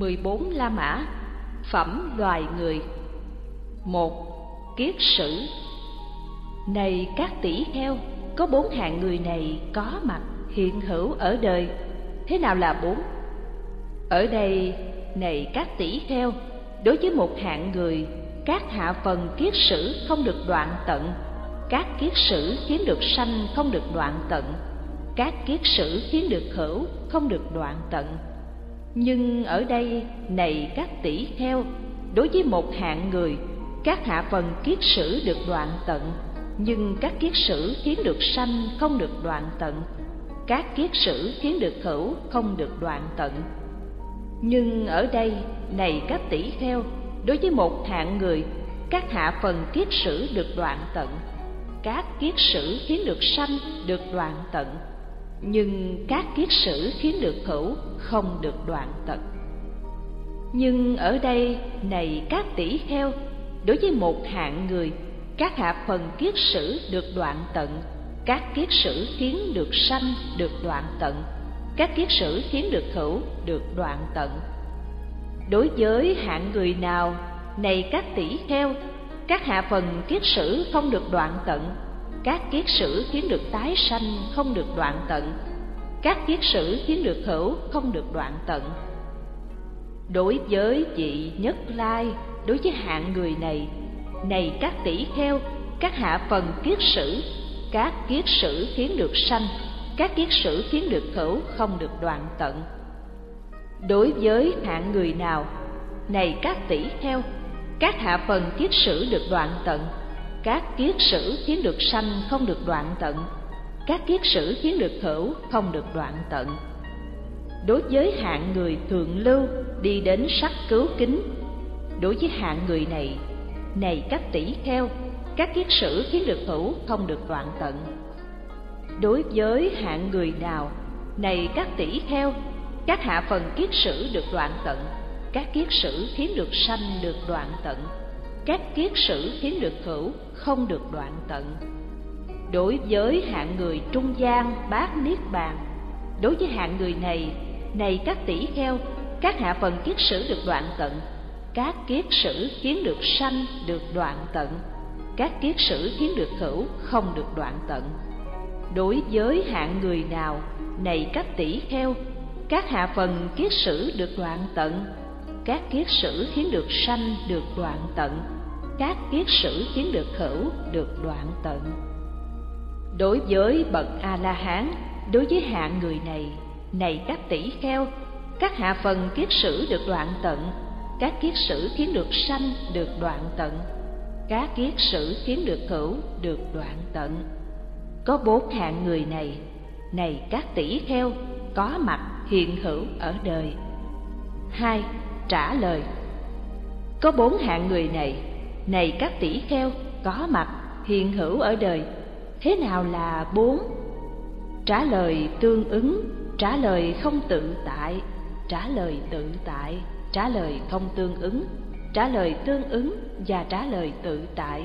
14 La Mã Phẩm loài người. Một Kiết sử. Này các tỷ heo, có bốn hạng người này có mặt hiện hữu ở đời. Thế nào là bốn? Ở đây, này các tỷ heo, đối với một hạng người Các hạ phần kiết sử không được đoạn tận Các kiết sử khiến được sanh không được đoạn tận Các kiết sử khiến được hữu không được đoạn tận nhưng ở đây này các tỷ kheo, đối với một hạng người, các hạ phần kiết sử được đoạn tận. Nhưng các kiết sử khiến được sanh không được đoạn tận. Các kiết sử khiến được hữu không được đoạn tận. Nhưng ở đây này các tỷ kheo, đối với một hạng người, các hạ phần kiết sử được đoạn tận. Các kiết sử khiến được sanh được đoạn tận nhưng các kiết sử khiến được hữu không được đoạn tận nhưng ở đây này các tỷ heo đối với một hạng người, các hạ phần kiết sử được đoạn tận, các kiết sử khiến được sanh được đoạn tận, các kiết sử khiến được hữu được đoạn tận. Đối với hạng người nào, này các tỷ heo các hạ phần kiết sử không được đoạn tận các kiết sử khiến được tái sanh không được đoạn tận. Các kiết sử khiến được hữu không được đoạn tận. Đối với vị nhất lai, đối với hạng người này này các tỷ kheo, các hạ phần kiết sử, các kiết sử khiến được sanh, các kiết sử khiến được hữu không được đoạn tận. Đối với hạng người nào, này các tỷ kheo, các hạ phần kiết sử được đoạn tận các kiết sử khiến được sanh không được đoạn tận. Các kiết sử khiến được hữu không được đoạn tận. Đối với hạng người thượng lưu đi đến sắc cứu kính, đối với hạng người này này các tỷ kheo, các kiết sử khiến được hữu không được đoạn tận. Đối với hạng người nào, này các tỷ kheo, các hạ phần kiết sử được đoạn tận, các kiết sử khiến được sanh được đoạn tận các kiết sử khiến được hữu không được đoạn tận. Đối với hạng người trung gian bát niết bàn, đối với hạng người này này các tỷ kheo, các hạ phần kiết sử được đoạn tận, các kiết sử khiến được sanh được đoạn tận, các kiết sử khiến được hữu không được đoạn tận. Đối với hạng người nào, này các tỷ kheo, các hạ phần kiết sử được đoạn tận các kiết sử khiến được sanh, được đoạn tận. Các kiết sử khiến được hữu được đoạn tận. Đối với bậc a la hán đối với hạng người này này các tỷ kheo, các hạ phần kiết sử được đoạn tận, các kiết sử khiến được sanh, được đoạn tận. Các kiết sử khiến được hữu được đoạn tận. Có bốn hạng người này này các tỷ kheo, có mặt hiện hữu ở đời. Hai trả lời. Có bốn hạng người này này các tỷ kheo, có mặt, hiện hữu ở đời. Thế nào là bốn? Trả lời tương ứng, trả lời không tự tại, trả lời tự tại, trả lời không tương ứng, trả lời tương ứng và trả lời tự tại,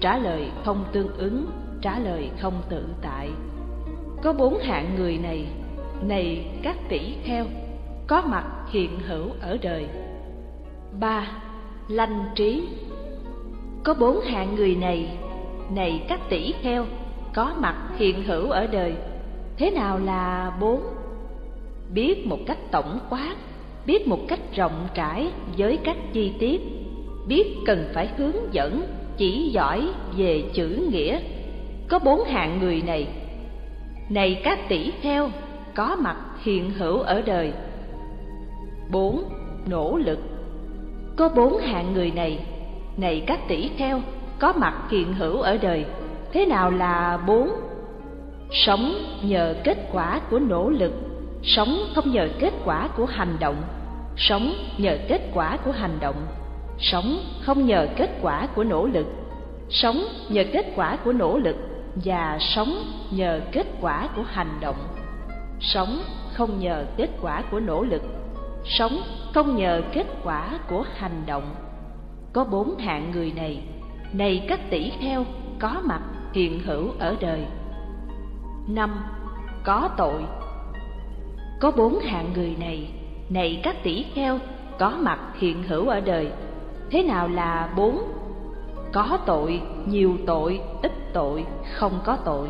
trả lời không tương ứng, trả lời không tự tại. Có bốn hạng người này này các tỷ kheo có mặt hiện hữu ở đời. Ba, lanh trí. Có bốn hạng người này này các tỷ kheo, có mặt hiện hữu ở đời. Thế nào là bốn? Biết một cách tổng quát, biết một cách rộng rãi với các chi tiết. Biết cần phải hướng dẫn, chỉ giỏi về chữ nghĩa. Có bốn hạng người này này các tỷ kheo, có mặt hiện hữu ở đời bốn nỗ lực. Có bốn hạng người này này các tỷ kheo, có mặt hiện hữu ở đời. Thế nào là bốn? Sống nhờ kết quả của nỗ lực, sống không nhờ kết quả của hành động. Sống nhờ kết quả của hành động, sống không nhờ kết quả của nỗ lực. Sống nhờ kết quả của nỗ lực và sống nhờ kết quả của hành động. Sống không nhờ kết quả của nỗ lực sống không nhờ kết quả của hành động. Có bốn hạng người này này các tỷ kheo có mặt hiện hữu ở đời. Năm, có tội. Có bốn hạng người này này các tỷ kheo có mặt hiện hữu ở đời. Thế nào là bốn? Có tội, nhiều tội, ít tội, không có tội.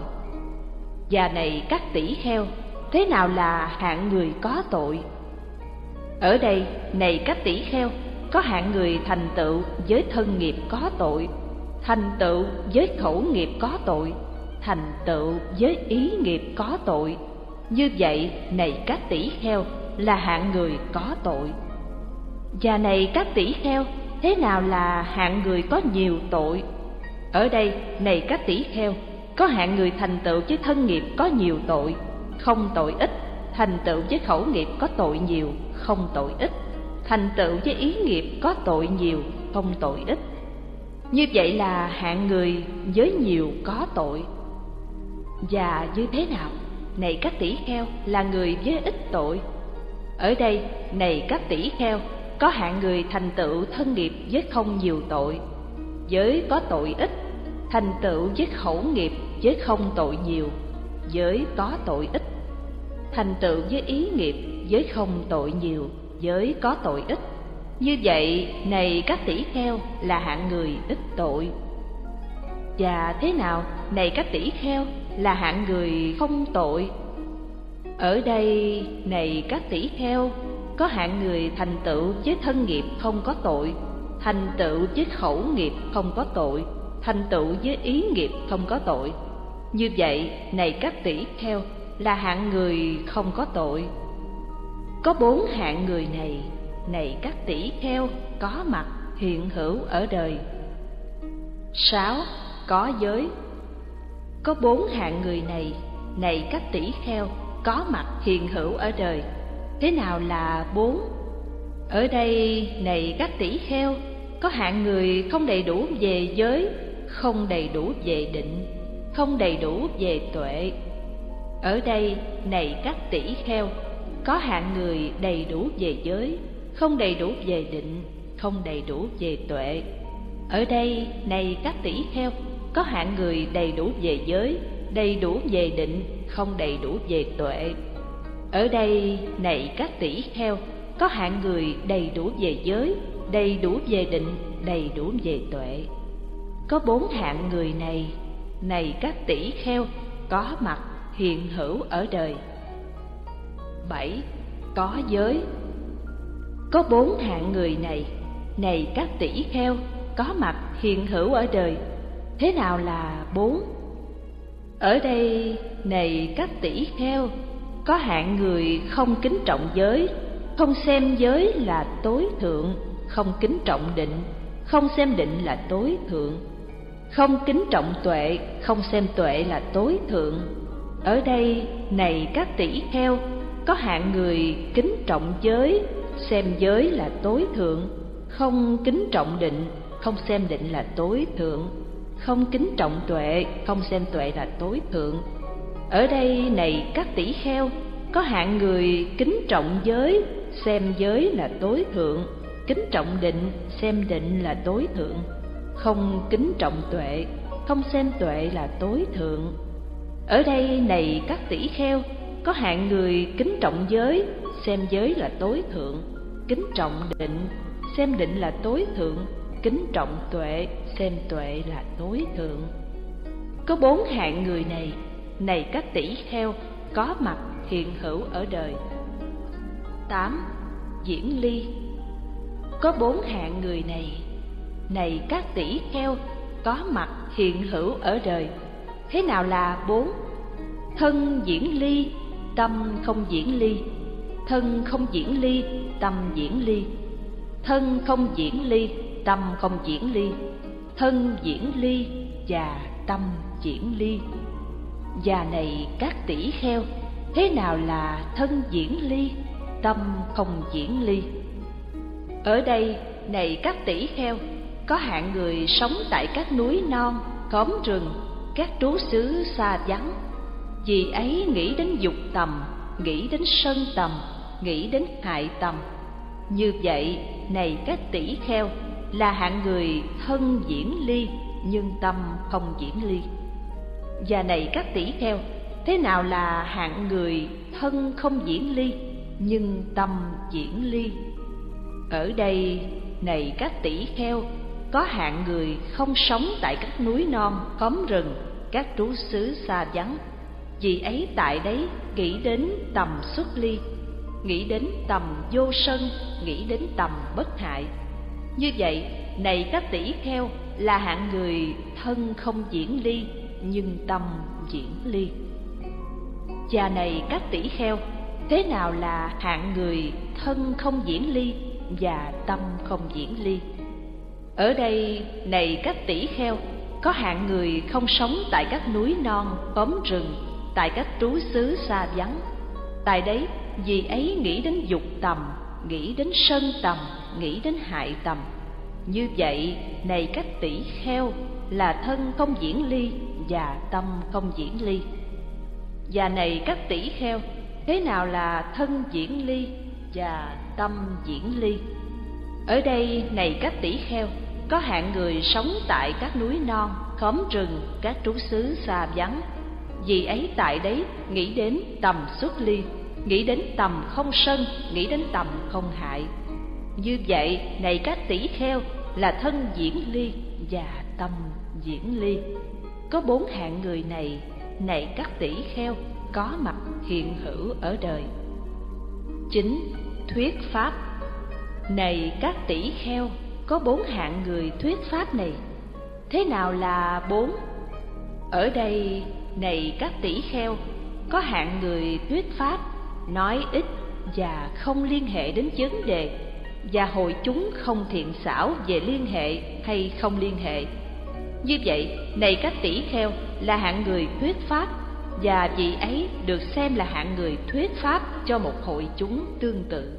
Và này các tỷ kheo, thế nào là hạng người có tội? Ở đây, này các tỷ kheo, có hạng người thành tựu với thân nghiệp có tội, thành tựu với khẩu nghiệp có tội, thành tựu với ý nghiệp có tội. Như vậy, này các tỷ kheo, là hạng người có tội. Và này các tỷ kheo, thế nào là hạng người có nhiều tội? Ở đây, này các tỷ kheo, có hạng người thành tựu với thân nghiệp có nhiều tội, không tội ít, thành tựu với khẩu nghiệp có tội nhiều không tội ít thành tựu với ý nghiệp có tội nhiều, không tội ít như vậy là hạng người với nhiều có tội. Và như thế nào? Này các tỷ kheo, là người với ít tội. Ở đây, này các tỷ kheo, có hạng người thành tựu thân nghiệp với không nhiều tội. Với có tội ít, thành tựu với khẩu nghiệp với không tội nhiều. Với có tội ít, thành tựu với ý nghiệp với không tội nhiều với có tội ít. Như vậy, này các tỷ kheo, là hạng người ít tội. Và thế nào, này các tỷ kheo, là hạng người không tội? Ở đây, này các tỷ kheo, có hạng người thành tựu với thân nghiệp không có tội, thành tựu với khẩu nghiệp không có tội, thành tựu với ý nghiệp không có tội. Như vậy, này các tỷ kheo, là hạng người không có tội có bốn hạng người này này các tỷ kheo, có mặt, hiện hữu ở đời. Sáu, có giới. Có bốn hạng người này này các tỷ kheo, có mặt, hiện hữu ở đời. Thế nào là bốn? Ở đây, này các tỷ kheo, có hạng người không đầy đủ về giới, không đầy đủ về định, không đầy đủ về tuệ. Ở đây, này các tỷ kheo có hạng người đầy đủ về giới, không đầy đủ về định, không đầy đủ về tuệ. Ở đây này các tỷ kheo, có hạng người đầy đủ về giới, đầy đủ về định, không đầy đủ về tuệ. Ở đây này các tỷ kheo, có hạng người đầy đủ về giới, đầy đủ về định, đầy đủ về tuệ. Có bốn hạng người này này các tỷ kheo, có mặt hiện hữu ở đời bảy, có giới. Có bốn hạng người này này các tỷ kheo, có mặt hiện hữu ở đời. Thế nào là bốn? Ở đây, này các tỷ kheo, có hạng người không kính trọng giới, không xem giới là tối thượng, không kính trọng định, không xem định là tối thượng. Không kính trọng tuệ, không xem tuệ là tối thượng. Ở đây, này các tỷ kheo có hạng người kính trọng giới, xem giới là tối thượng. Không kính trọng định, không xem định là tối thượng. Không kính trọng tuệ, không xem tuệ là tối thượng. Ở đây này, các tỷ kheo, có hạng người kính trọng giới, xem giới là tối thượng. Kính trọng định, xem định là tối thượng. Không kính trọng tuệ, không xem tuệ là tối thượng. Ở đây này, các tỷ kheo có hạng người kính trọng giới, xem giới là tối thượng, kính trọng định, xem định là tối thượng, kính trọng tuệ, xem tuệ là tối thượng. Có bốn hạng người này này các tỷ kheo, có mặt, hiện hữu ở đời. Tám, diễn ly. Có bốn hạng người này này các tỷ kheo, có mặt, hiện hữu ở đời. Thế nào là bốn? Thân diễn ly tâm không diễn ly, thân không diễn ly, tâm diễn ly. Thân không diễn ly, tâm không diễn ly. Thân diễn ly và tâm diễn ly. Và này các tỷ kheo, thế nào là thân diễn ly, tâm không diễn ly? Ở đây này các tỷ kheo, có hạng người sống tại các núi non, khóm rừng, các trú xứ xa vắng vì ấy nghĩ đến dục tầm, nghĩ đến sân tầm, nghĩ đến hại tầm. Như vậy, này các tỷ kheo, là hạng người thân diễn ly, nhưng tâm không diễn ly. Và này các tỷ kheo, thế nào là hạng người thân không diễn ly, nhưng tâm diễn ly? Ở đây, này các tỷ kheo, có hạng người không sống tại các núi non khóm rừng, các trú xứ xa vắng vì ấy tại đấy nghĩ đến tầm xuất ly, nghĩ đến tầm vô sân, nghĩ đến tầm bất hại. Như vậy, này các tỷ kheo là hạng người thân không diễn ly, nhưng tâm diễn ly. Và này các tỷ kheo, thế nào là hạng người thân không diễn ly và tâm không diễn ly? Ở đây, này các tỷ kheo, có hạng người không sống tại các núi non khóm rừng tại các trú xứ xa vắng. Tại đấy, vì ấy nghĩ đến dục tầm, nghĩ đến sân tầm, nghĩ đến hại tầm. Như vậy, này các tỷ kheo, là thân không diễn ly và tâm không diễn ly. Và này các tỷ kheo, thế nào là thân diễn ly và tâm diễn ly? Ở đây, này các tỷ kheo, có hạng người sống tại các núi non, khóm rừng, các trú xứ xa vắng vì ấy tại đấy nghĩ đến tầm xuất ly, nghĩ đến tầm không sân, nghĩ đến tầm không hại. Như vậy, này các tỷ kheo, là thân diễn ly và tâm diễn ly. Có bốn hạng người này này các tỷ kheo, có mặt hiện hữu ở đời. Chính thuyết pháp. Này các tỷ kheo, có bốn hạng người thuyết pháp này. Thế nào là bốn? Ở đây này các tỷ kheo, có hạng người thuyết pháp, nói ít và không liên hệ đến vấn đề, và hội chúng không thiện xảo về liên hệ hay không liên hệ. Như vậy, này các tỷ kheo, là hạng người thuyết pháp, và vị ấy được xem là hạng người thuyết pháp cho một hội chúng tương tự.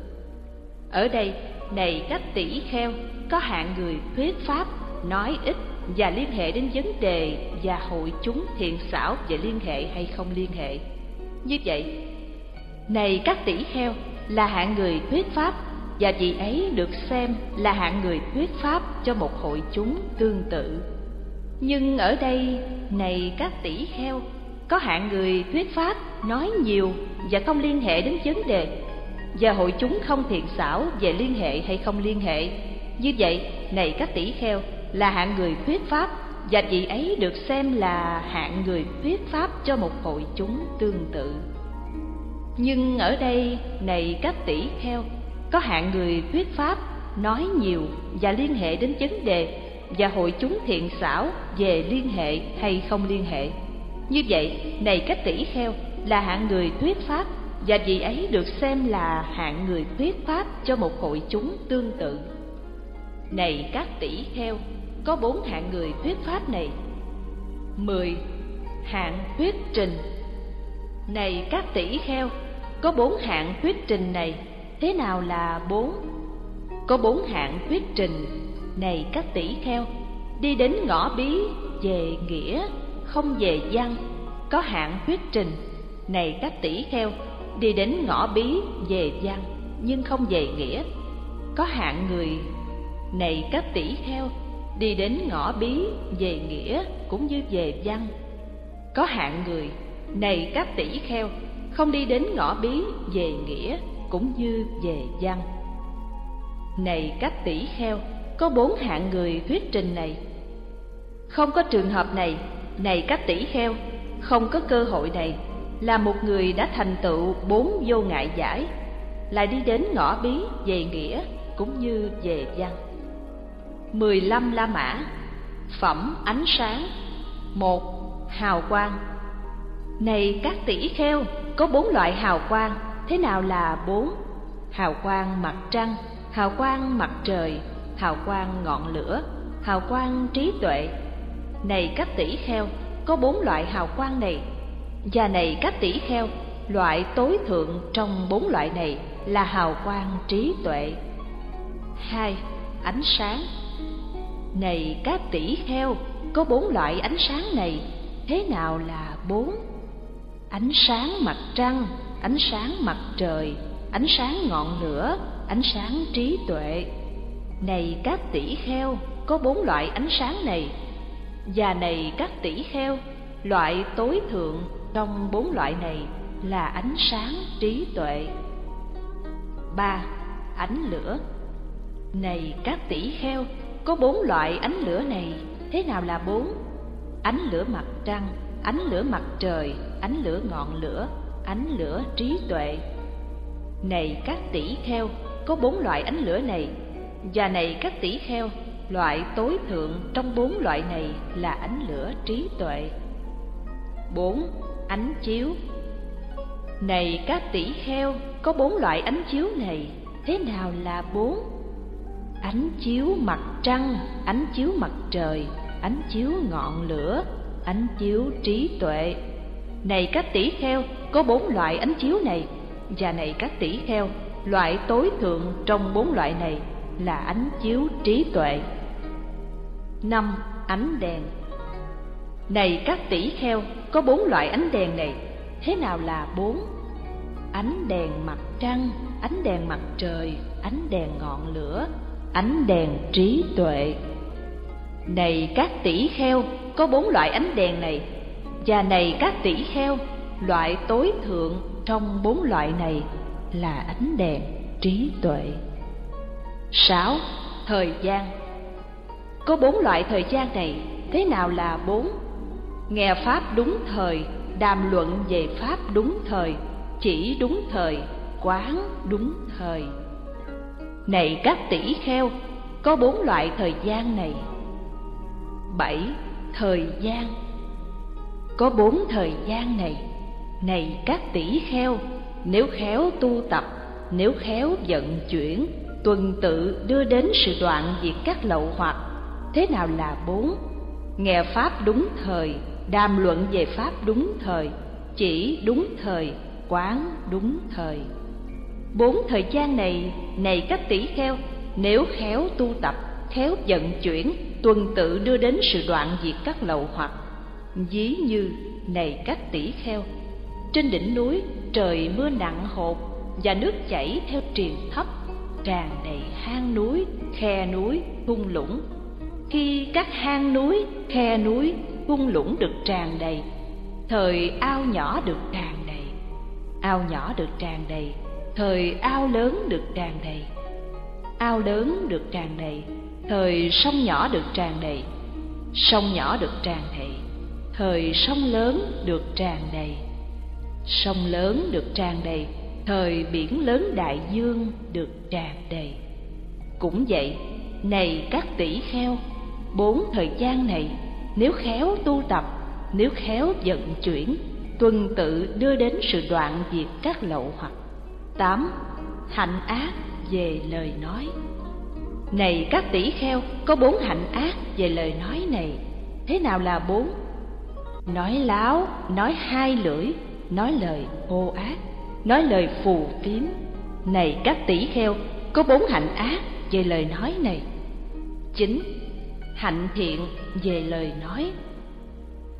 Ở đây, này các tỷ kheo, có hạng người thuyết pháp, nói ít và liên hệ đến vấn đề và hội chúng thiện xảo về liên hệ hay không liên hệ. Như vậy, này các tỷ heo, là hạng người thuyết pháp, và vị ấy được xem là hạng người thuyết pháp cho một hội chúng tương tự. Nhưng ở đây, này các tỷ heo, có hạng người thuyết pháp nói nhiều và không liên hệ đến vấn đề, và hội chúng không thiện xảo về liên hệ hay không liên hệ. Như vậy, này các tỷ kheo là hạng người thuyết pháp, và vị ấy được xem là hạng người thuyết pháp cho một hội chúng tương tự. Nhưng ở đây này các tỷ kheo, có hạng người thuyết pháp nói nhiều và liên hệ đến vấn đề, và hội chúng thiện xảo về liên hệ hay không liên hệ. Như vậy, này các tỷ kheo, là hạng người thuyết pháp, và vị ấy được xem là hạng người thuyết pháp cho một hội chúng tương tự. Này các tỷ kheo có bốn hạng người thuyết pháp này. Mười hạng thuyết trình. Này các tỷ kheo, có bốn hạng thuyết trình này, thế nào là bốn? Có bốn hạng thuyết trình. Này các tỷ kheo, đi đến ngõ bí, về nghĩa, không về văn, có hạng thuyết trình. Này các tỷ kheo, đi đến ngõ bí, về văn, nhưng không về nghĩa, có hạng người. Này các tỷ kheo đi đến ngõ bí, về nghĩa cũng như về văn. Có hạng người, này các tỷ kheo, không đi đến ngõ bí, về nghĩa cũng như về văn. Này các tỷ kheo, có bốn hạng người thuyết trình này. Không có trường hợp này này các tỷ kheo, không có cơ hội này. Là một người đã thành tựu bốn vô ngại giải, lại đi đến ngõ bí, về nghĩa cũng như về văn mười lăm la mã. Phẩm ánh sáng. Một, hào quang. Này các tỷ kheo, có bốn loại hào quang, thế nào là bốn? Hào quang mặt trăng, hào quang mặt trời, hào quang ngọn lửa, hào quang trí tuệ. Này các tỷ kheo, có bốn loại hào quang này. Và này các tỷ kheo, loại tối thượng trong bốn loại này là hào quang trí tuệ. Hai, ánh sáng này các tỷ kheo có bốn loại ánh sáng này, thế nào là bốn? Ánh sáng mặt trăng, ánh sáng mặt trời, ánh sáng ngọn lửa, ánh sáng trí tuệ. Này các tỷ kheo có bốn loại ánh sáng này. Và này các tỷ kheo loại tối thượng trong bốn loại này là ánh sáng trí tuệ. Ba, ánh lửa. Này các tỷ kheo có bốn loại ánh lửa này. Thế nào là bốn? Ánh lửa mặt trăng, ánh lửa mặt trời, ánh lửa ngọn lửa, ánh lửa trí tuệ. Này các tỷ kheo, có bốn loại ánh lửa này. Và này các tỷ kheo, loại tối thượng trong bốn loại này là ánh lửa trí tuệ. Bốn, ánh chiếu. Này các tỷ kheo, có bốn loại ánh chiếu này. Thế nào là bốn? Ánh chiếu mặt trăng, ánh chiếu mặt trời, ánh chiếu ngọn lửa, ánh chiếu trí tuệ. Này các tỷ kheo, có bốn loại ánh chiếu này. Và này các tỷ kheo, loại tối thượng trong bốn loại này là ánh chiếu trí tuệ. Năm, ánh đèn. Này các tỷ kheo, có bốn loại ánh đèn này. Thế nào là bốn? Ánh đèn mặt trăng, ánh đèn mặt trời, ánh đèn ngọn lửa ánh đèn trí tuệ. Này các tỷ kheo, có bốn loại ánh đèn này, và này các tỷ kheo, loại tối thượng trong bốn loại này là ánh đèn trí tuệ. Sáu, thời gian. Có bốn loại thời gian này, thế nào là bốn? Nghe pháp đúng thời, đàm luận về pháp đúng thời, chỉ đúng thời, quán đúng thời này các tỷ kheo, có bốn loại thời gian này. Bảy thời gian. Có bốn thời gian này. Này các tỷ kheo, nếu khéo tu tập, nếu khéo vận chuyển, tuần tự đưa đến sự đoạn diệt các lậu hoặc, thế nào là bốn? Nghe pháp đúng thời, đàm luận về pháp đúng thời, chỉ đúng thời, quán đúng thời bốn thời gian này này các tỷ kheo, nếu khéo tu tập, khéo vận chuyển, tuần tự đưa đến sự đoạn diệt các lậu hoặc. Dí như, này các tỷ kheo, trên đỉnh núi trời mưa nặng hột và nước chảy theo triền thấp, tràn đầy hang núi, khe núi, thung lũng. Khi các hang núi, khe núi, thung lũng được tràn đầy, thời ao nhỏ được tràn đầy. Ao nhỏ được tràn đầy thời ao lớn được tràn đầy. Ao lớn được tràn đầy, thời sông nhỏ được tràn đầy, sông nhỏ được tràn đầy, thời sông lớn được tràn đầy. Sông lớn được tràn đầy, thời biển lớn đại dương được tràn đầy. Cũng vậy, này các tỷ kheo, bốn thời gian này, nếu khéo tu tập, nếu khéo vận chuyển, tuần tự đưa đến sự đoạn diệt các lậu hoặc tám, hạnh ác về lời nói. Này các tỷ kheo, có bốn hạnh ác về lời nói này. Thế nào là bốn? Nói láo, nói hai lưỡi, nói lời ô ác, nói lời phù phiếm. Này các tỷ kheo, có bốn hạnh ác về lời nói này. Chính hạnh thiện về lời nói.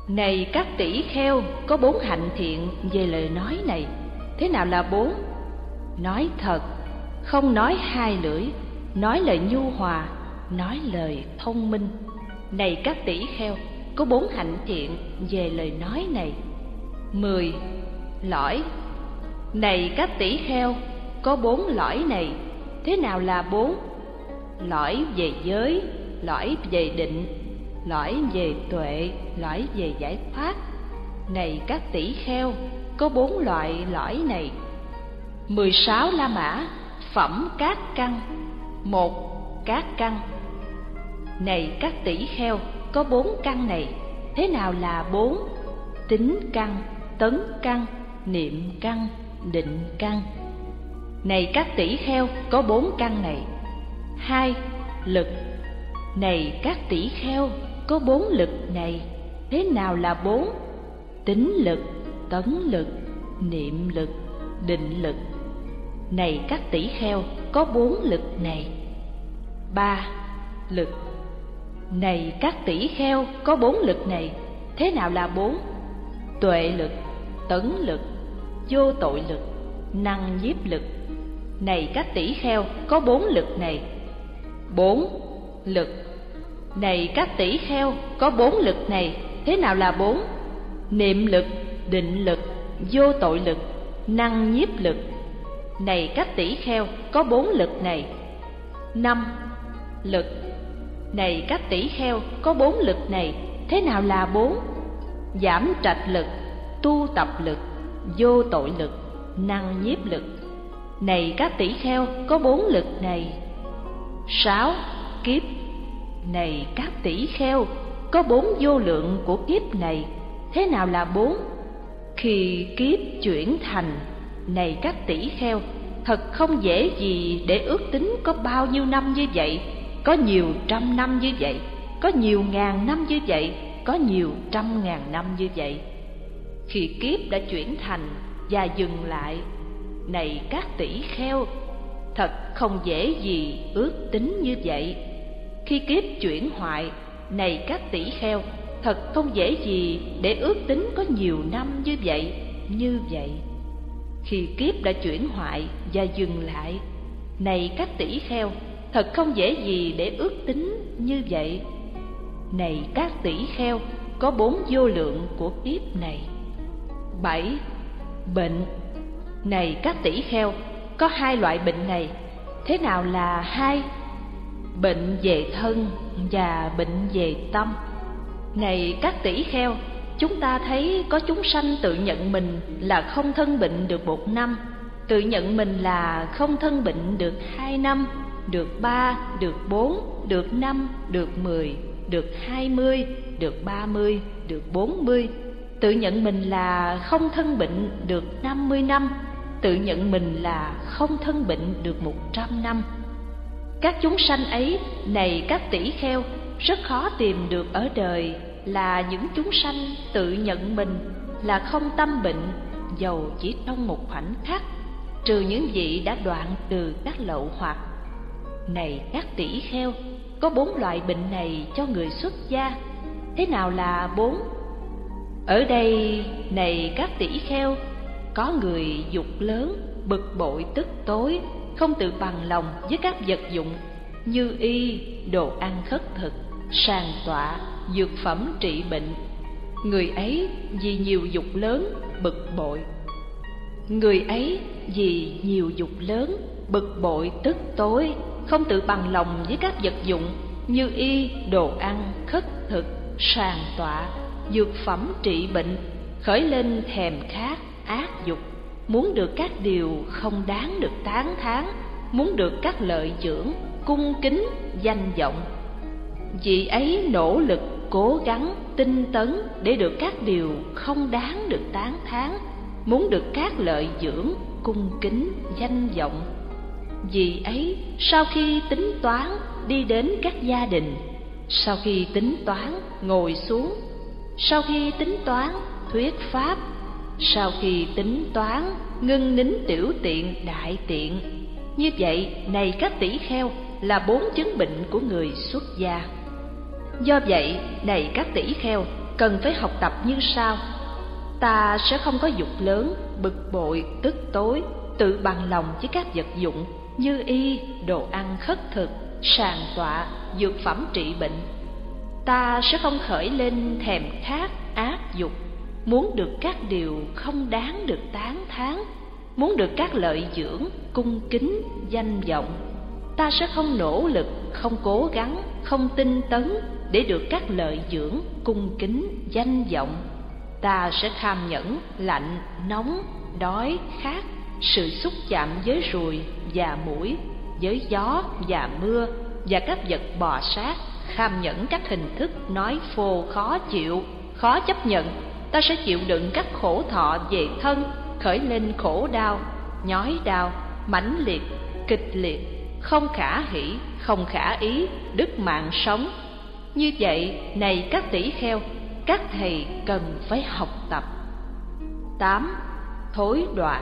Này các tỷ kheo, có bốn hạnh thiện về lời nói này. Thế nào là bốn? Nói thật, không nói hai lưỡi, nói lời nhu hòa, nói lời thông minh. Này các tỷ kheo, có bốn hạnh thiện về lời nói này. Mười, lõi. Này các tỷ kheo, có bốn lõi này. Thế nào là bốn? Lõi về giới, lõi về định, lõi về tuệ, lõi về giải thoát. Này các tỷ kheo, có bốn loại lõi này mười sáu la mã, phẩm các căn một các căn này các tỷ kheo, có bốn căn này, thế nào là bốn? Tính căn tấn căn niệm căn định căn này các tỷ kheo, có bốn căn này. Hai, lực. Này các tỷ kheo, có bốn lực này, thế nào là bốn? Tính lực, tấn lực, niệm lực, định lực này các tỷ kheo, có bốn lực này. Ba lực này các tỷ kheo, có bốn lực này. Thế nào là bốn? Tuệ lực, tấn lực, vô tội lực, năng nhiếp lực. Này các tỷ kheo, có bốn lực này. Bốn lực này các tỷ kheo, có bốn lực này. Thế nào là bốn? Niệm lực, định lực, vô tội lực, năng nhiếp lực này các tỷ kheo, có bốn lực này. Năm lực này các tỷ kheo, có bốn lực này. Thế nào là bốn? Giảm trạch lực, tu tập lực, vô tội lực, năng nhiếp lực. Này các tỷ kheo, có bốn lực này. Sáu kiếp này các tỷ kheo, có bốn vô lượng của kiếp này. Thế nào là bốn? Khi kiếp chuyển thành này các tỷ kheo, thật không dễ gì để ước tính có bao nhiêu năm như vậy. Có nhiều trăm năm như vậy, có nhiều ngàn năm như vậy, có nhiều trăm ngàn năm như vậy. Khi kiếp đã chuyển thành và dừng lại, này các tỷ kheo, thật không dễ gì ước tính như vậy. Khi kiếp chuyển hoại, này các tỷ kheo, thật không dễ gì để ước tính có nhiều năm như vậy như vậy khi kiếp đã chuyển hoại và dừng lại. Này các tỷ kheo, thật không dễ gì để ước tính như vậy. Này các tỷ kheo, có bốn vô lượng của kiếp này. Bảy, bệnh. Này các tỷ kheo, có hai loại bệnh này. Thế nào là hai? Bệnh về thân và bệnh về tâm. Này các tỷ kheo chúng ta thấy có chúng sanh tự nhận mình là không thân bệnh được một năm, tự nhận mình là không thân bệnh được hai năm, được ba, được bốn, được năm, được mười, được hai mươi, được ba mươi, được bốn mươi. Tự nhận mình là không thân bệnh được năm mươi năm, tự nhận mình là không thân bệnh được một trăm năm. Các chúng sanh ấy, này các tỷ kheo, rất khó tìm được ở đời là những chúng sanh tự nhận mình là không tâm bệnh dầu chỉ trong một khoảnh khắc, trừ những vị đã đoạn từ các lậu hoặc. Này các tỷ kheo, có bốn loại bệnh này cho người xuất gia, thế nào là bốn? Ở đây, này các tỷ kheo, có người dục lớn, bực bội tức tối, không tự bằng lòng với các vật dụng như y, đồ ăn khất thực, sàn tọa dược phẩm trị bệnh. Người ấy vì nhiều dục lớn, bực bội. Người ấy vì nhiều dục lớn, bực bội tức tối, không tự bằng lòng với các vật dụng như y, đồ ăn, khất thực, sàn tọa, dược phẩm trị bệnh, khởi lên thèm khát, ác dục. Muốn được các điều không đáng được tán thán, muốn được các lợi dưỡng, cung kính, danh vọng vị ấy nỗ lực cố gắng, tinh tấn để được các điều không đáng được tán thán, muốn được các lợi dưỡng, cung kính, danh vọng. Vì ấy sau khi tính toán đi đến các gia đình, sau khi tính toán ngồi xuống, sau khi tính toán thuyết pháp, sau khi tính toán ngưng nín tiểu tiện, đại tiện. Như vậy, này các tỷ kheo là bốn chứng bệnh của người xuất gia do vậy, này các tỷ kheo, cần phải học tập như sau. Ta sẽ không có dục lớn, bực bội, tức tối, tự bằng lòng với các vật dụng như y, đồ ăn khất thực, sàn tọa, dược phẩm trị bệnh. Ta sẽ không khởi lên thèm khát, ác dục. Muốn được các điều không đáng được tán thán, muốn được các lợi dưỡng, cung kính, danh vọng, ta sẽ không nỗ lực, không cố gắng, không tinh tấn để được các lợi dưỡng, cung kính, danh vọng, ta sẽ tham nhẫn, lạnh, nóng, đói, khát, sự xúc chạm với ruồi và mũi, với gió và mưa và các vật bò sát. Kham nhẫn các hình thức nói phô khó chịu, khó chấp nhận. Ta sẽ chịu đựng các khổ thọ về thân, khởi lên khổ đau, nhói đau, mãnh liệt, kịch liệt, không khả hỷ, không khả ý đứt mạng sống như vậy, này các tỷ kheo, các thầy cần phải học tập. Tám, thối đọa.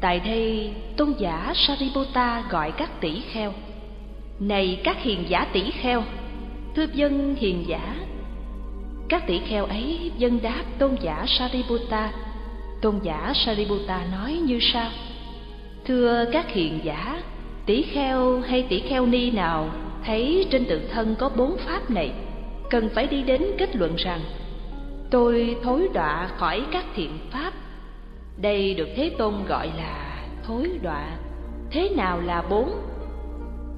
Tại đây, tôn giả sariputta gọi các tỷ kheo. Này các hiền giả tỷ kheo, thưa dân hiền giả. Các tỷ kheo ấy dân đáp tôn giả sariputta tôn giả sariputta nói như sau. Thưa các hiền giả, tỷ kheo hay tỷ kheo ni nào? Thấy trên tự thân có bốn pháp này, cần phải đi đến kết luận rằng, tôi thối đọa khỏi các thiện pháp. Đây được thế tôn gọi là thối đọa. Thế nào là bốn?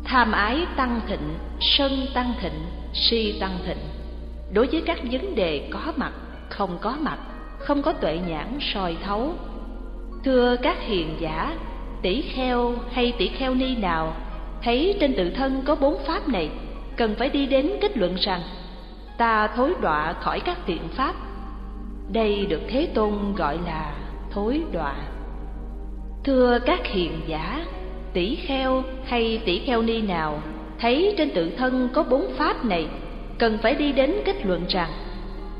Tham ái tăng thịnh, sân tăng thịnh, si tăng thịnh. Đối với các vấn đề có mặt, không có mặt, không có tuệ nhãn soi thấu. Thưa các hiền giả, tỷ kheo hay tỷ kheo ni nào thấy trên tự thân có bốn pháp này, cần phải đi đến kết luận rằng, ta thối đọa khỏi các thiện pháp. Đây được thế tôn gọi là thối đọa. Thưa các hiền giả, tỷ kheo hay tỷ kheo ni nào, thấy trên tự thân có bốn pháp này, cần phải đi đến kết luận rằng,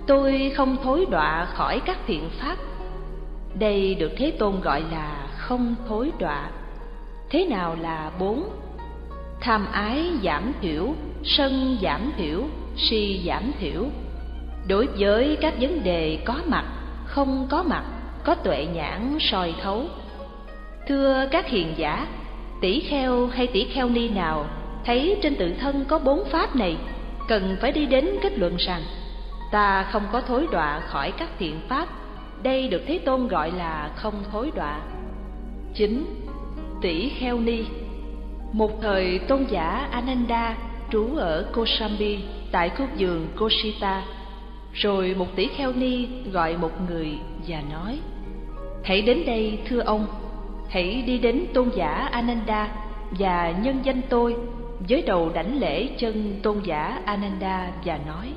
tôi không thối đọa khỏi các thiện pháp. Đây được thế tôn gọi là không thối đọa. Thế nào là bốn? Tham ái giảm thiểu, sân giảm thiểu, si giảm thiểu. Đối với các vấn đề có mặt, không có mặt, có tuệ nhãn soi thấu. Thưa các hiền giả, tỷ kheo hay tỷ kheo ni nào thấy trên tự thân có bốn pháp này, cần phải đi đến kết luận rằng, ta không có thối đọa khỏi các thiện pháp. Đây được thế tôn gọi là không thối đọa. Chính, tỷ kheo ni một thời tôn giả ananda trú ở kosambi tại khu vườn koshita. Rồi một tỷ kheo ni gọi một người và nói hãy đến đây thưa ông. Hãy đi đến tôn giả Ananda và nhân danh tôi với đầu đảnh lễ chân tôn giả Ananda và nói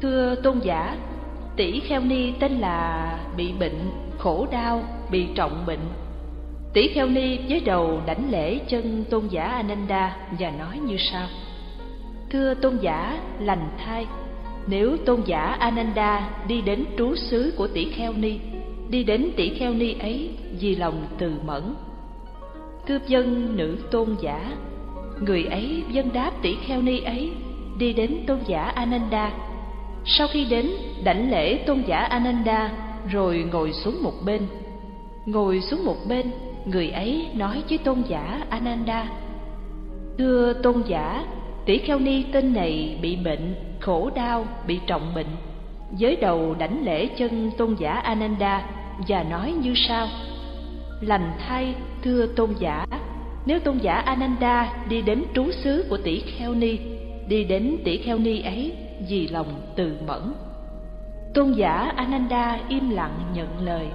Thưa tôn giả, tỷ kheo ni tên là bị bệnh, khổ đau, bị trọng bệnh. Tỷ kheo ni với đầu đảnh lễ chân tôn giả Ananda và nói như sau. Thưa tôn giả lành thai, Nếu tôn giả Ananda đi đến trú xứ của tỷ kheo ni, đi đến tỷ kheo ni ấy vì lòng từ mẫn. Thưa dân nữ tôn giả, người ấy dân đáp tỷ kheo ni ấy, đi đến tôn giả ananda. Sau khi đến đảnh lễ tôn giả ananda, rồi ngồi xuống một bên. Ngồi xuống một bên người ấy nói với tôn giả ananda, thưa tôn giả, tỷ kheo ni tên này bị bệnh, khổ đau, bị trọng bệnh. Giới đầu đảnh lễ chân tôn giả ananda và nói như sau, lành thay, thưa tôn giả, nếu tôn giả ananda đi đến trú xứ của tỷ kheo ni, đi đến tỷ kheo ni ấy vì lòng từ mẫn tôn giả ananda im lặng nhận lời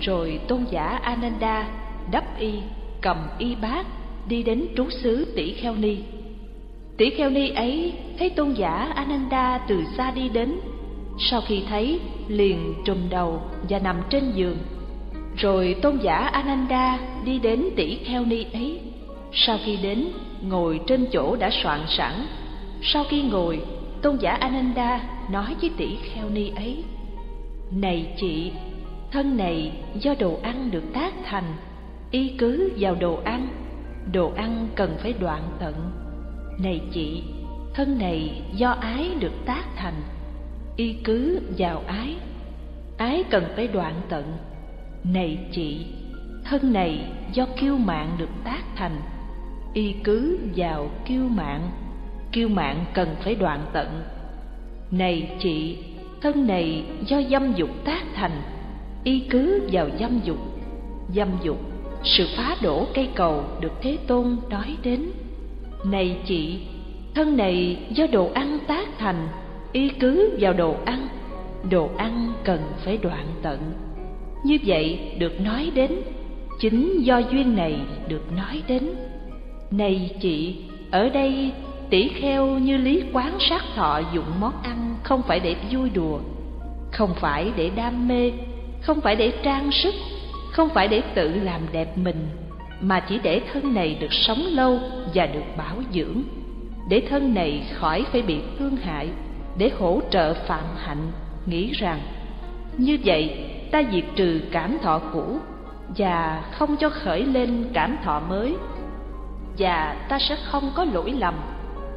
rồi tôn giả ananda đắp y, cầm y bát, đi đến trú xứ tỷ kheo ni. Tỷ kheo ni ấy thấy tôn giả ananda từ xa đi đến, sau khi thấy liền trùm đầu và nằm trên giường. Rồi tôn giả ananda đi đến tỷ kheo ni ấy. Sau khi đến, ngồi trên chỗ đã soạn sẵn. Sau khi ngồi, tôn giả ananda nói với tỷ kheo ni ấy, này chị thân này do đồ ăn được tác thành, y cứ vào đồ ăn. Đồ ăn cần phải đoạn tận. Này chị, thân này do ái được tác thành, y cứ vào ái. Ái cần phải đoạn tận. Này chị, thân này do kiêu mạng được tác thành, y cứ vào kiêu mạng. Kiêu mạng cần phải đoạn tận. Này chị, thân này do dâm dục tác thành y cứ vào dâm dục. Dâm dục, sự phá đổ cây cầu được thế tôn nói đến. Này chị, thân này do đồ ăn tác thành, y cứ vào đồ ăn. Đồ ăn cần phải đoạn tận. Như vậy được nói đến, chính do duyên này được nói đến. Này chị, ở đây tỷ kheo như lý quán sát thọ dụng món ăn không phải để vui đùa, không phải để đam mê không phải để trang sức, không phải để tự làm đẹp mình, mà chỉ để thân này được sống lâu và được bảo dưỡng. Để thân này khỏi phải bị thương hại, để hỗ trợ phạm hạnh, nghĩ rằng, như vậy, ta diệt trừ cảm thọ cũ và không cho khởi lên cảm thọ mới, và ta sẽ không có lỗi lầm,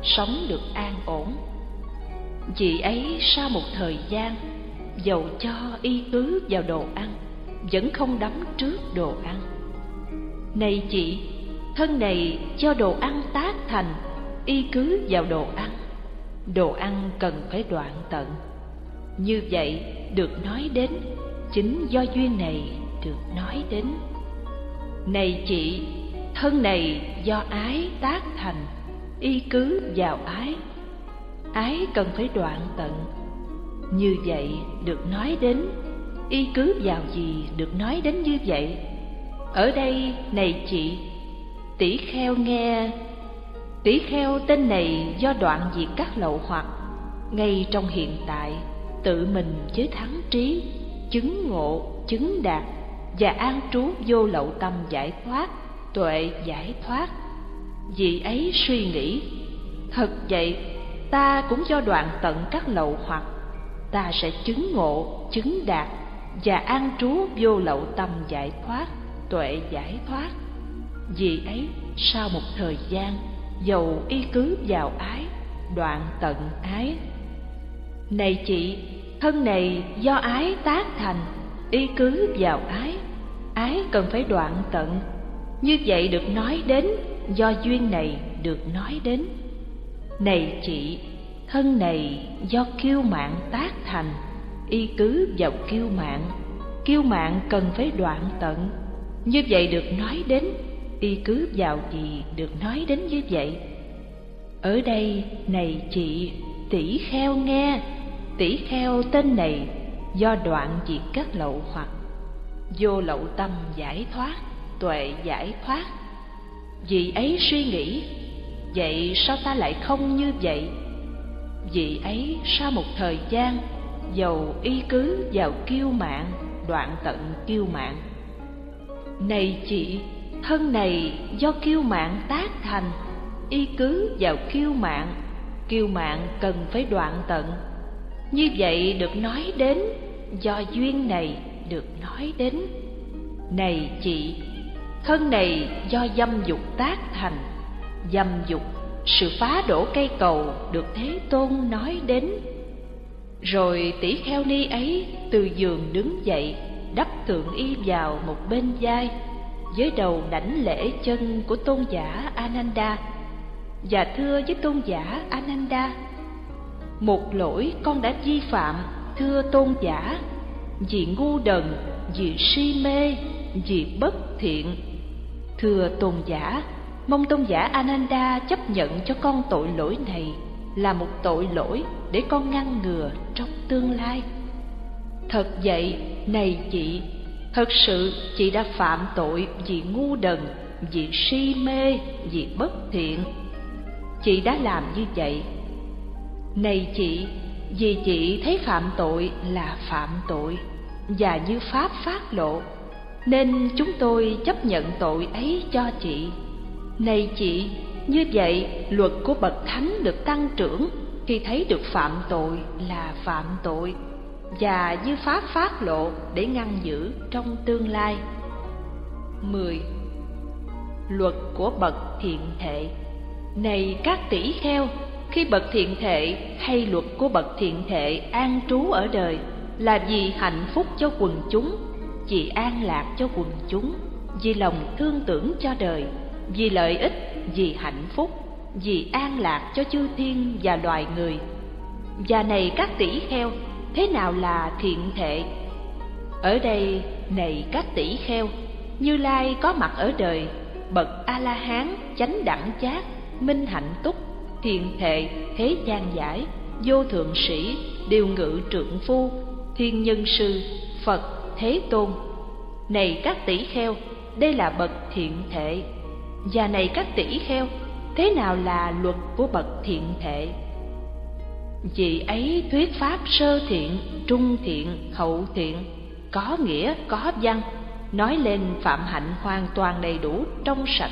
sống được an ổn. Vì ấy, sau một thời gian dầu cho y cứ vào đồ ăn, vẫn không đắm trước đồ ăn. Này chị, thân này cho đồ ăn tác thành, y cứ vào đồ ăn. Đồ ăn cần phải đoạn tận. Như vậy được nói đến, chính do duyên này được nói đến. Này chị, thân này do ái tác thành, y cứ vào ái. Ái cần phải đoạn tận như vậy được nói đến, y cứ vào gì được nói đến như vậy. Ở đây này chị, tỷ kheo nghe, tỷ kheo tên này do đoạn diệt các lậu hoặc, ngay trong hiện tại, tự mình với thắng trí, chứng ngộ, chứng đạt, và an trú vô lậu tâm giải thoát, tuệ giải thoát. Vì ấy suy nghĩ, thật vậy, ta cũng do đoạn tận các lậu hoặc ta sẽ chứng ngộ, chứng đạt và an trú vô lậu tâm giải thoát, tuệ giải thoát. Vì ấy, sau một thời gian, dầu y cứ vào ái, đoạn tận ái. Này chị, thân này do ái tác thành, y cứ vào ái ái cần phải đoạn tận. Như vậy được nói đến, do duyên này được nói đến. Này chị thân này do kiêu mạng tác thành, y cứ vào kiêu mạng. Kiêu mạng cần phải đoạn tận. Như vậy được nói đến, y cứ vào gì được nói đến như vậy. Ở đây này chị, tỷ kheo nghe. Tỷ kheo tên này, do đoạn diệt các lậu hoặc. Vô lậu tâm giải thoát, tuệ giải thoát. Vì ấy suy nghĩ, vậy sao ta lại không như vậy? Vì ấy sau một thời gian, dầu y cứ vào kiêu mạng, đoạn tận kiêu mạng. Này chị, thân này do kiêu mạng tác thành y cứ vào kiêu mạng kiêu mạng cần phải đoạn tận. Như vậy được nói đến, do duyên này được nói đến. Này chị, thân này do dâm dục tác thành, dâm dục sự phá đổ cây cầu được thế tôn nói đến. Rồi tỷ kheo ni ấy từ giường đứng dậy, đắp thượng y vào một bên vai, với đầu đảnh lễ chân của tôn giả ananda. Và thưa với tôn giả ananda, một lỗi con đã vi phạm, thưa tôn giả, vì ngu đần, vì si mê, vì bất thiện. Thưa tôn giả mong tôn giả ananda chấp nhận cho con tội lỗi này là một tội lỗi để con ngăn ngừa trong tương lai. Thật vậy, này chị, thật sự chị đã phạm tội vì ngu đần, vì si mê, vì bất thiện. Chị đã làm như vậy. Này chị, vì chị thấy phạm tội là phạm tội và như pháp phát lộ, nên chúng tôi chấp nhận tội ấy cho chị này chị như vậy luật của bậc thánh được tăng trưởng khi thấy được phạm tội là phạm tội và như pháp phát lộ để ngăn giữ trong tương lai 10. Luật của bậc thiện thệ Này các tỷ kheo, khi bậc thiện thệ hay luật của bậc thiện thệ an trú ở đời là vì hạnh phúc cho quần chúng, vì an lạc cho quần chúng, vì lòng thương tưởng cho đời, vì lợi ích, vì hạnh phúc, vì an lạc cho chư thiên và loài người. Và này các tỷ kheo, thế nào là thiện thệ? Ở đây, này các tỷ kheo, Như Lai có mặt ở đời, bậc A-la-hán, chánh đẳng chát, minh hạnh túc, thiện thệ, thế gian giải, vô thượng sĩ, điều ngự trượng phu, thiên nhân sư, Phật, Thế Tôn. Này các tỷ kheo, đây là bậc thiện thệ. Và này các tỷ kheo, thế nào là luật của bậc thiện thệ? Vì ấy thuyết pháp sơ thiện, trung thiện, hậu thiện, có nghĩa, có văn, nói lên phạm hạnh hoàn toàn đầy đủ trong sạch.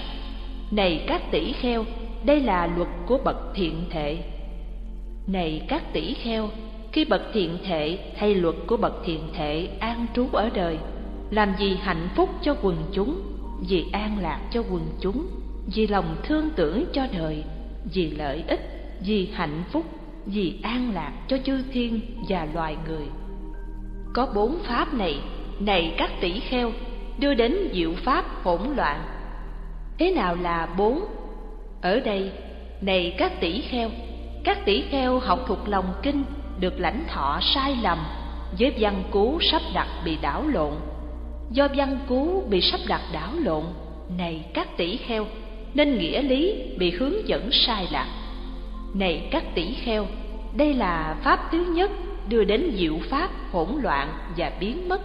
Này các tỷ kheo, đây là luật của bậc thiện thệ. Này các tỷ kheo, khi bậc thiện thệ hay luật của bậc thiện thệ an trú ở đời, làm gì hạnh phúc cho quần chúng, vì an lạc cho quần chúng, vì lòng thương tưởng cho đời, vì lợi ích, vì hạnh phúc, vì an lạc cho chư thiên và loài người. Có bốn pháp này, này các tỷ kheo, đưa đến diệu pháp hỗn loạn. Thế nào là bốn? Ở đây, này các tỷ kheo, các tỷ kheo học thuộc lòng kinh được lãnh thọ sai lầm với văn cú sắp đặt bị đảo lộn do văn cú bị sắp đặt đảo lộn, này các tỷ kheo, nên nghĩa lý bị hướng dẫn sai lạc. Này các tỷ kheo, đây là pháp thứ nhất đưa đến diệu pháp hỗn loạn và biến mất.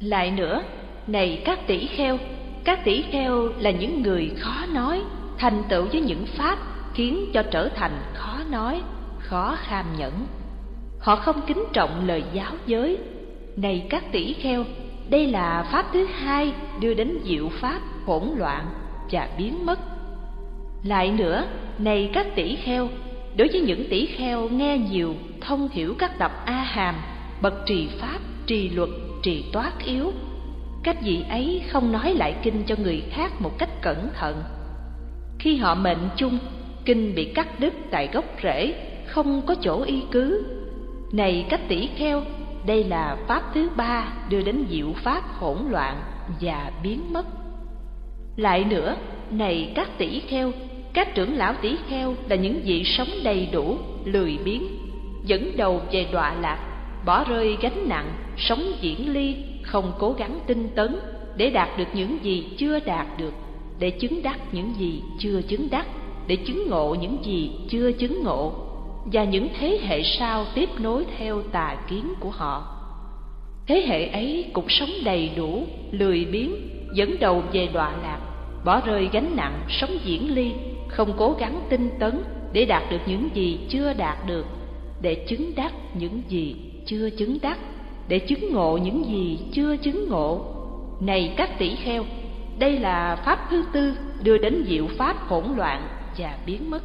Lại nữa, này các tỷ kheo, các tỷ kheo là những người khó nói, thành tựu với những pháp khiến cho trở thành khó nói, khó kham nhẫn. Họ không kính trọng lời giáo giới. Này các tỷ kheo đây là pháp thứ hai đưa đến diệu pháp hỗn loạn và biến mất. Lại nữa, này các tỷ kheo, đối với những tỷ kheo nghe nhiều, thông hiểu các tập a hàm bậc trì pháp, trì luật, trì toát yếu các vị ấy không nói lại kinh cho người khác một cách cẩn thận. Khi họ mệnh chung, kinh bị cắt đứt tại gốc rễ, không có chỗ y cứ. Này các tỷ kheo đây là pháp thứ ba đưa đến diệu pháp hỗn loạn và biến mất. Lại nữa, này các tỷ kheo, các trưởng lão tỷ kheo là những vị sống đầy đủ, lười biếng, dẫn đầu về đọa lạc, bỏ rơi gánh nặng, sống diễn ly, không cố gắng tinh tấn để đạt được những gì chưa đạt được, để chứng đắc những gì chưa chứng đắc, để chứng ngộ những gì chưa chứng ngộ và những thế hệ sau tiếp nối theo tà kiến của họ. Thế hệ ấy cũng sống đầy đủ, lười biếng, dẫn đầu về đọa lạc, bỏ rơi gánh nặng sống diễn ly, không cố gắng tinh tấn để đạt được những gì chưa đạt được, để chứng đắc những gì chưa chứng đắc, để chứng ngộ những gì chưa chứng ngộ. Này các tỷ kheo, đây là pháp thứ tư đưa đến diệu pháp hỗn loạn và biến mất.